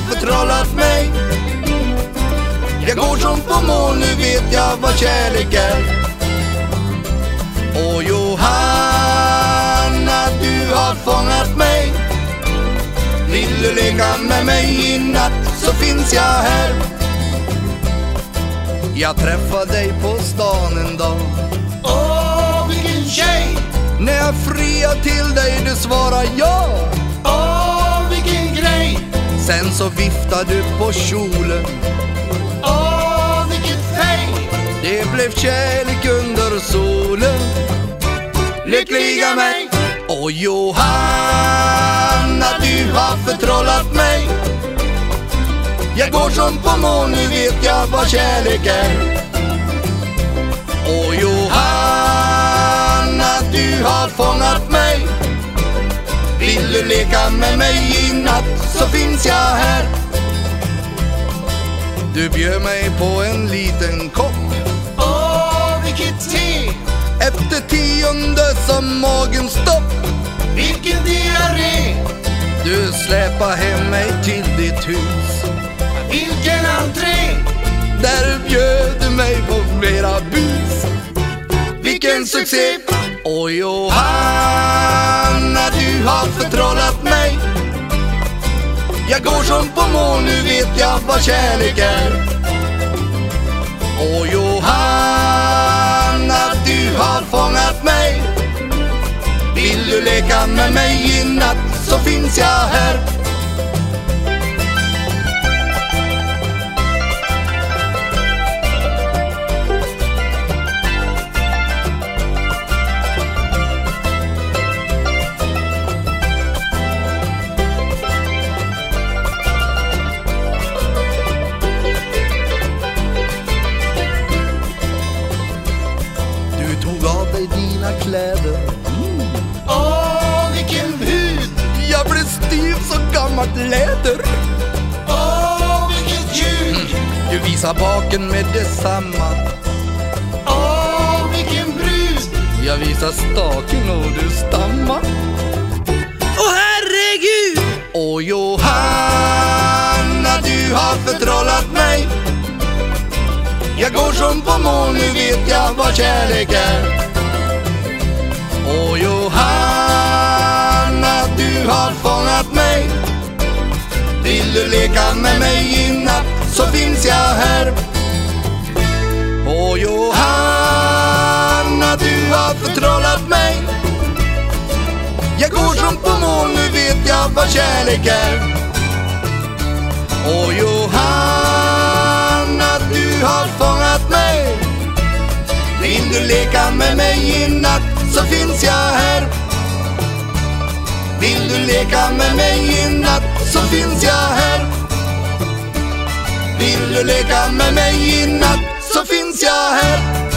förtrollat mig. Jag går som på moln, nu vet jag vad kärlek är. Och Johanna, du har fångat mig. Vill du leka med mig i natt så finns jag här. Jag träffade dig på stan en dag. Åh, vilken tjej! När jag friar till dig, du svarar ja! Sen så viftar du på kjolen. Åh, vilket fej! Det blev kärlek under solen. Lyckliga mig. Och Johanna, du har förtrollat mig. Jag går som på moln, nu vet jag vad kärlek är. Och Johanna, du har fångat mig Vill du leka med mig i natt så finns jag här Du bjöd mig på en liten kopp Åh, vilket te! Efter tionde som magen stopp Vilken diarré! Du släpar hem mig till ditt hus Vilken entré! Där bjöd du mig på flera bus Vilken succé! Och Johanna, du har förtrollat mig. Jag går som på moln, nu vet jag vad kärlek är. Och Johanna, du har fångat mig. Vill du leka med mig i natt så finns jag här. Tog av dig dina kläder mm. Åh, vilken hud! Jag blev stiv som gammalt läder Åh, vilket ljud! Mm. Du visar baken med detsamma Åh, vilken brud! Jag visar staken och du stammar Åh herregud! Åh, Johanna, du har förtrollat mig går som på moln, nu vet jag vad kärlek är. Och Johanna, du har fångat mig. Vill du leka med mig i natt så finns jag här. Och Johanna, du har förtrollat mig. Jag går som på moln, nu vet jag vad kärlek är. Och Johanna, vill leka med mig i natt så finns jag här. Vill du leka med mig i natt så finns jag här. Vill du leka med mig i natt så finns jag här.